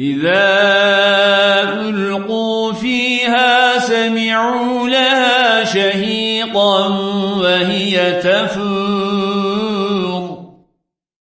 إذا ألقوا فيها سمعوا لها شهيقا وهي تفور.